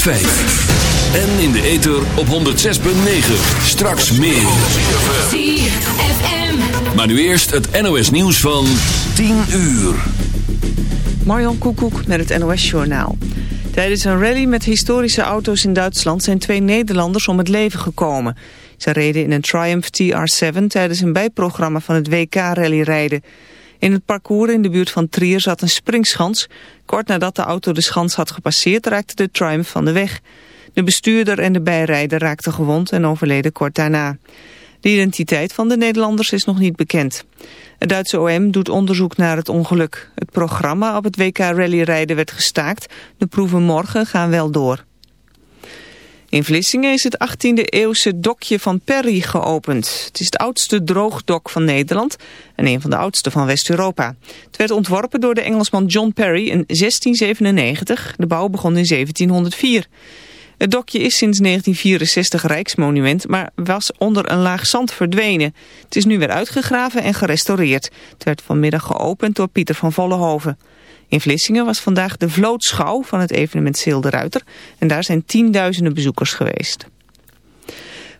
En in de ether op 106.9. Straks meer. ZFM. Maar nu eerst het NOS nieuws van 10 uur. Marjan Koekoek met het NOS-journaal. Tijdens een rally met historische auto's in Duitsland zijn twee Nederlanders om het leven gekomen. Ze reden in een Triumph TR7 tijdens een bijprogramma van het WK-rallyrijden. In het parcours in de buurt van Trier zat een springschans. Kort nadat de auto de schans had gepasseerd raakte de Triumph van de weg. De bestuurder en de bijrijder raakten gewond en overleden kort daarna. De identiteit van de Nederlanders is nog niet bekend. Het Duitse OM doet onderzoek naar het ongeluk. Het programma op het WK rallyrijden werd gestaakt. De proeven morgen gaan wel door. In Vlissingen is het 18e eeuwse dokje van Perry geopend. Het is het oudste droogdok van Nederland en een van de oudste van West-Europa. Het werd ontworpen door de Engelsman John Perry in 1697. De bouw begon in 1704. Het dokje is sinds 1964 rijksmonument, maar was onder een laag zand verdwenen. Het is nu weer uitgegraven en gerestaureerd. Het werd vanmiddag geopend door Pieter van Vollenhoven. In Vlissingen was vandaag de vlootschouw van het evenement Zeel de Ruiter. En daar zijn tienduizenden bezoekers geweest.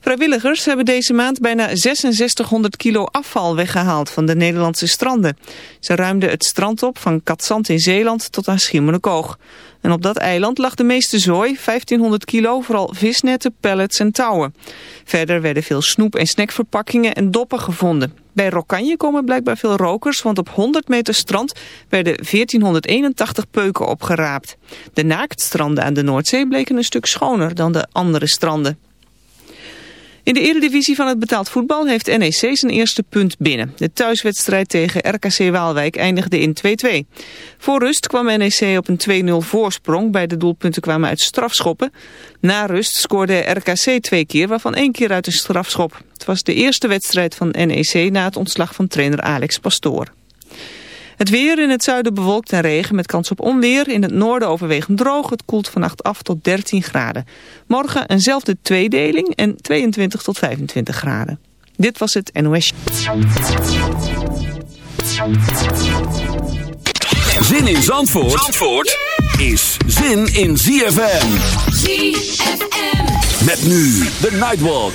Vrijwilligers hebben deze maand bijna 6600 kilo afval weggehaald van de Nederlandse stranden. Ze ruimden het strand op van Katzand in Zeeland tot aan Schiermonnikoog. En op dat eiland lag de meeste zooi, 1500 kilo, vooral visnetten, pellets en touwen. Verder werden veel snoep- en snackverpakkingen en doppen gevonden. Bij Rokanje komen blijkbaar veel rokers, want op 100 meter strand werden 1481 peuken opgeraapt. De naaktstranden aan de Noordzee bleken een stuk schoner dan de andere stranden. In de eredivisie van het betaald voetbal heeft NEC zijn eerste punt binnen. De thuiswedstrijd tegen RKC Waalwijk eindigde in 2-2. Voor rust kwam NEC op een 2-0 voorsprong. Beide doelpunten kwamen uit strafschoppen. Na rust scoorde RKC twee keer, waarvan één keer uit een strafschop. Het was de eerste wedstrijd van NEC na het ontslag van trainer Alex Pastoor. Het weer in het zuiden bewolkt en regen met kans op onweer. In het noorden overwegend droog. Het koelt vannacht af tot 13 graden. Morgen eenzelfde tweedeling en 22 tot 25 graden. Dit was het NOS. Zin in Zandvoort, Zandvoort is zin in ZFM. ZFM. Met nu de Nightwalk.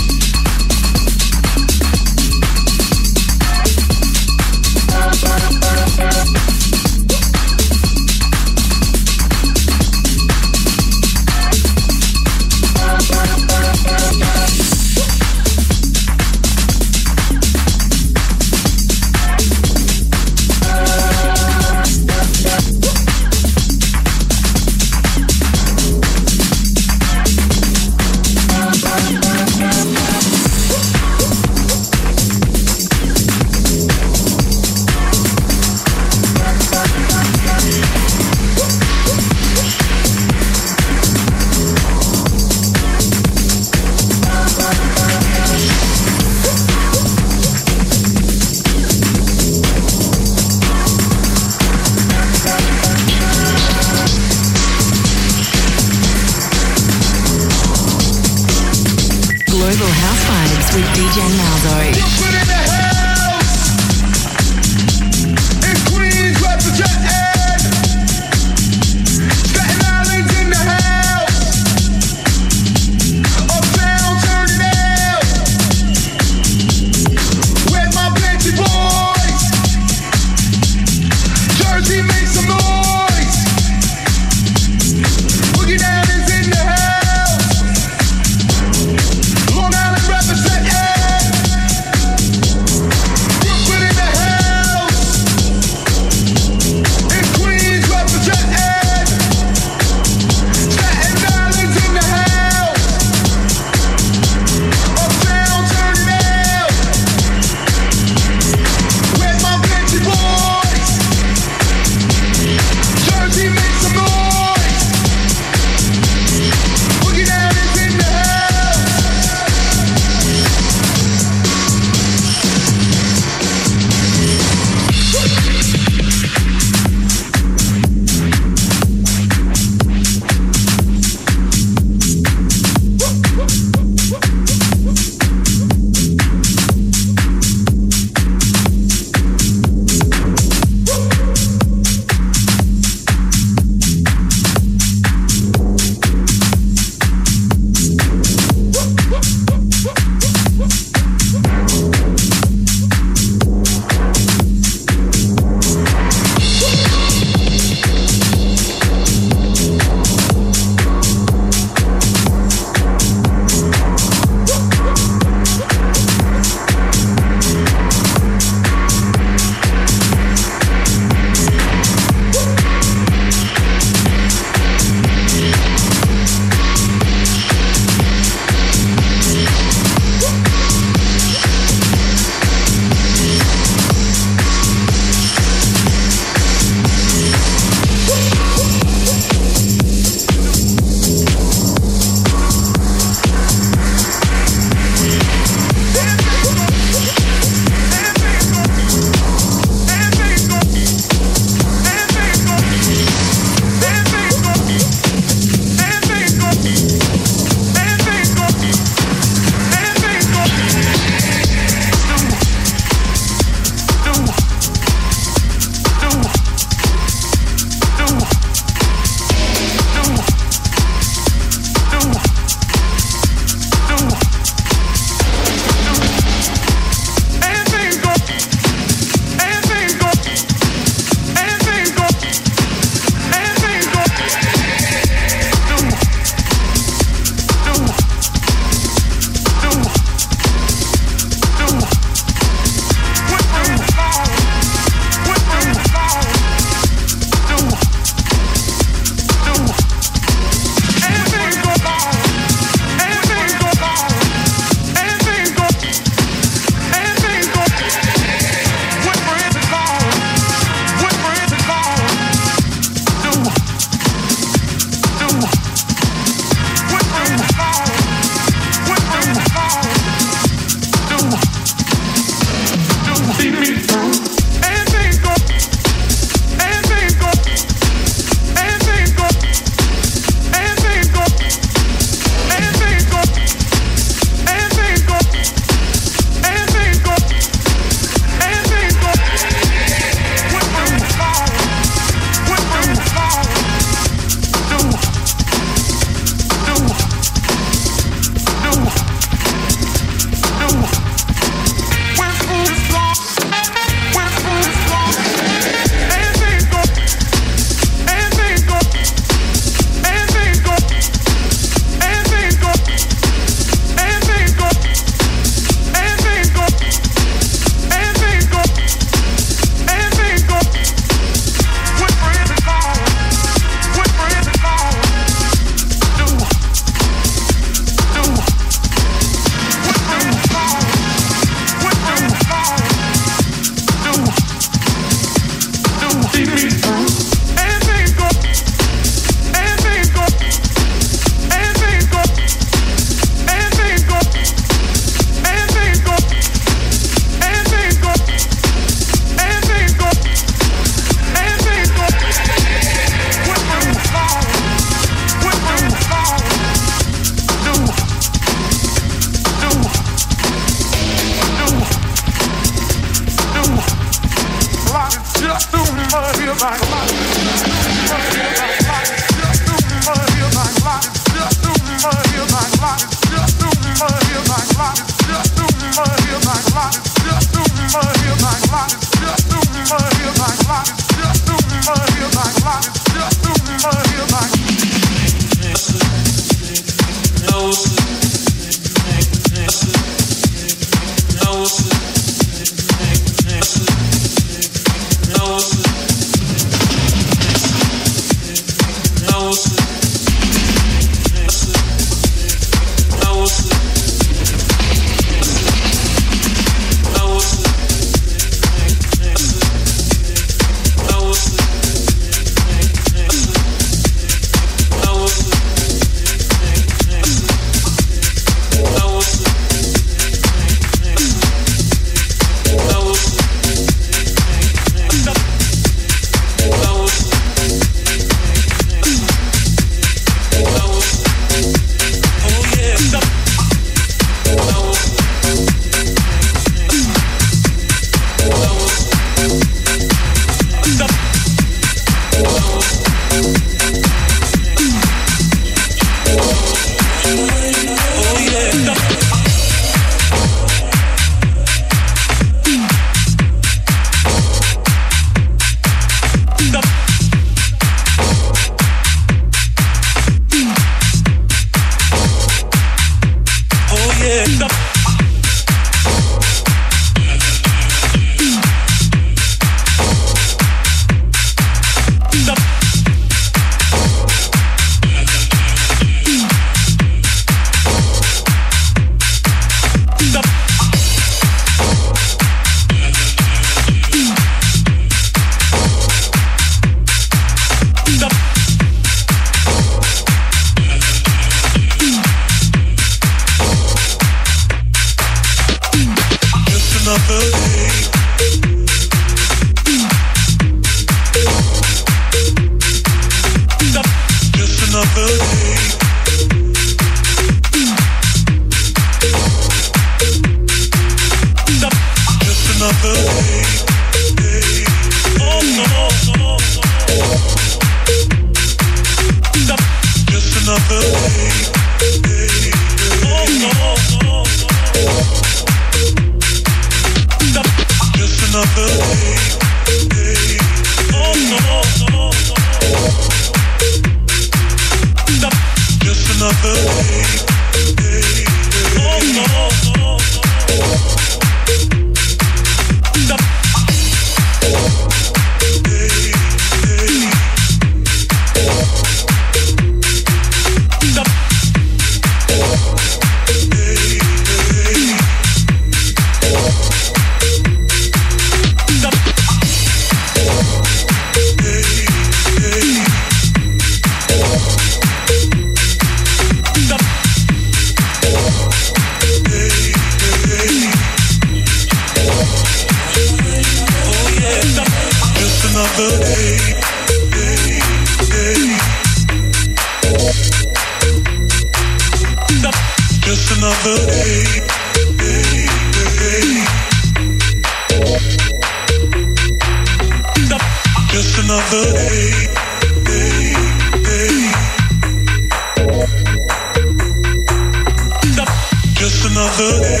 hood.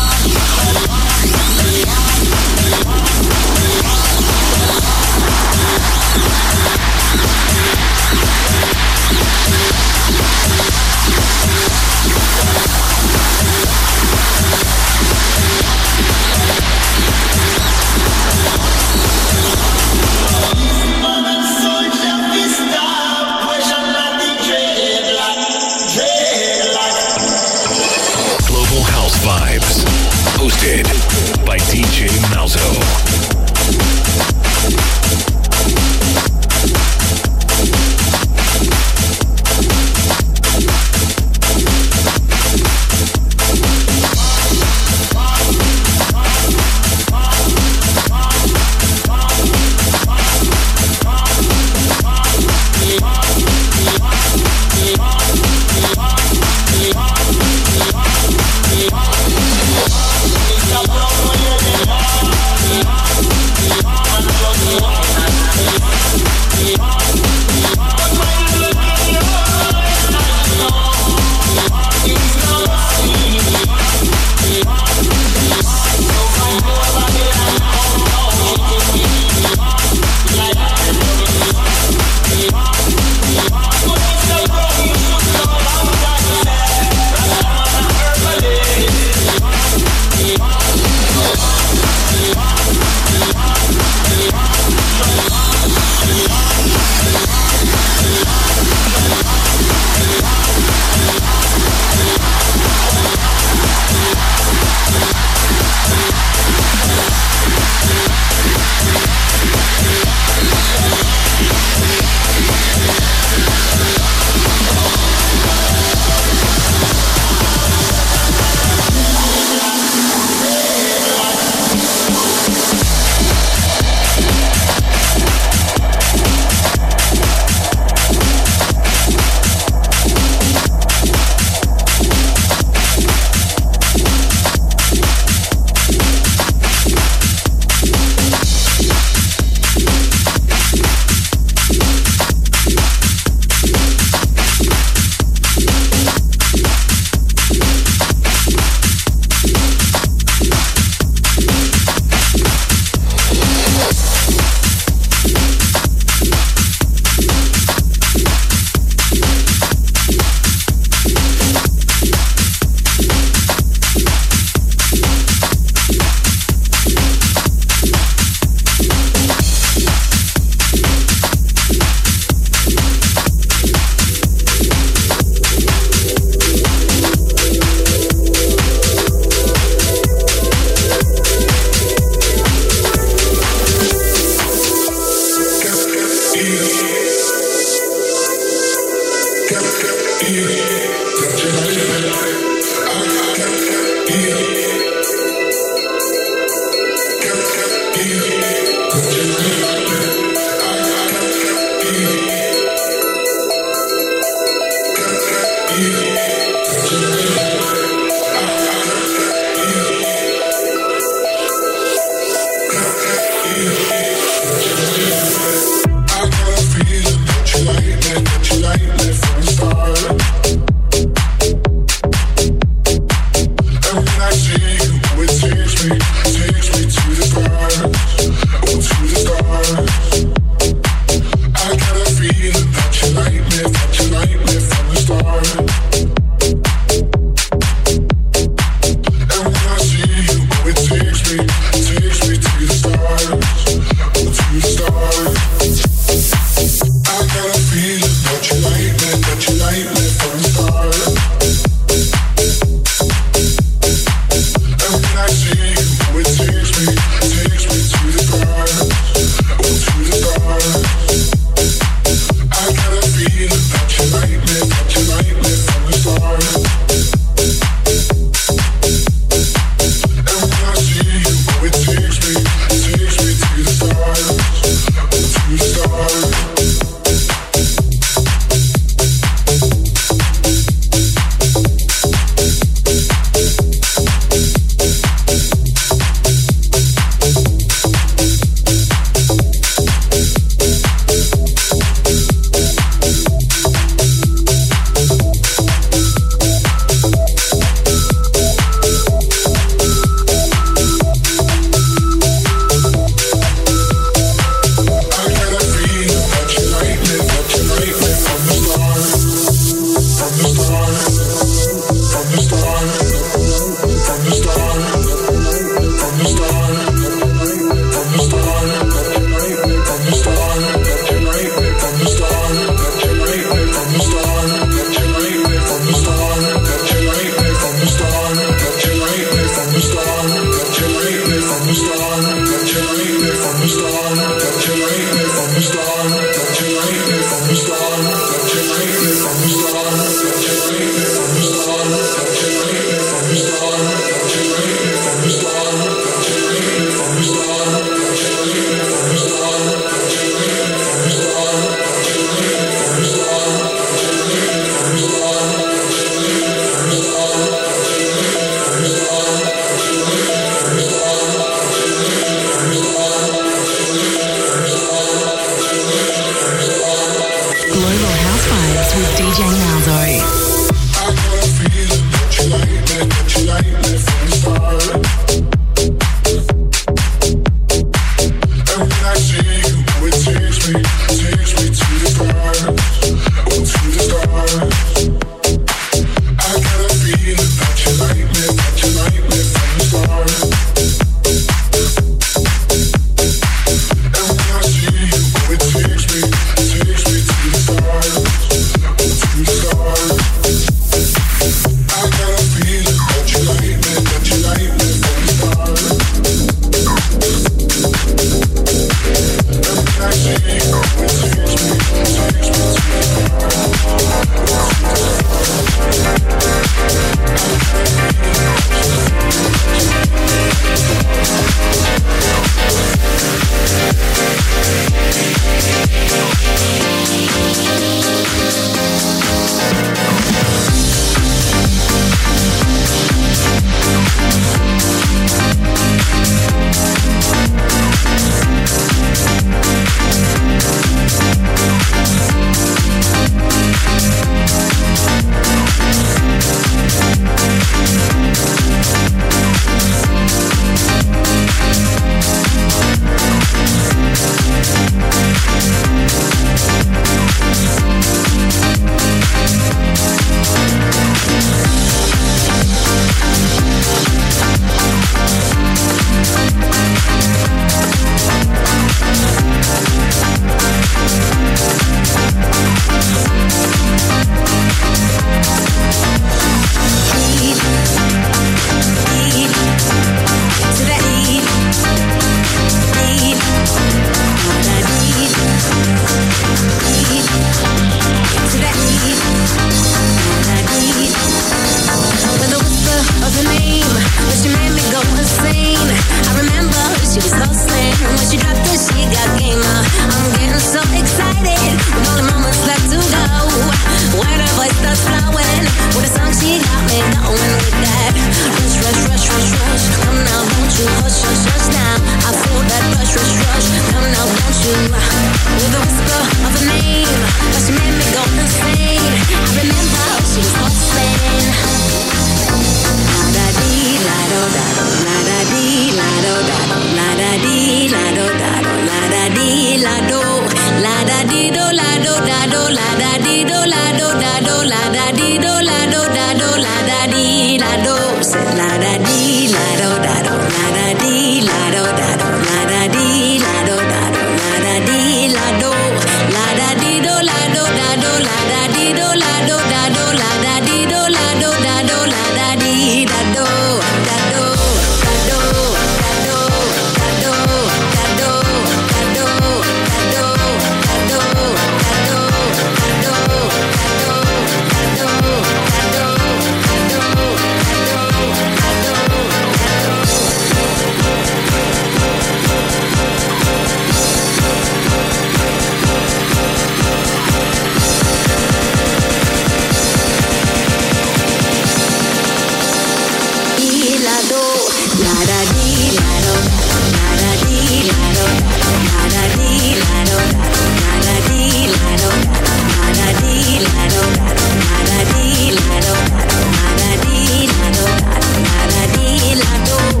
I know.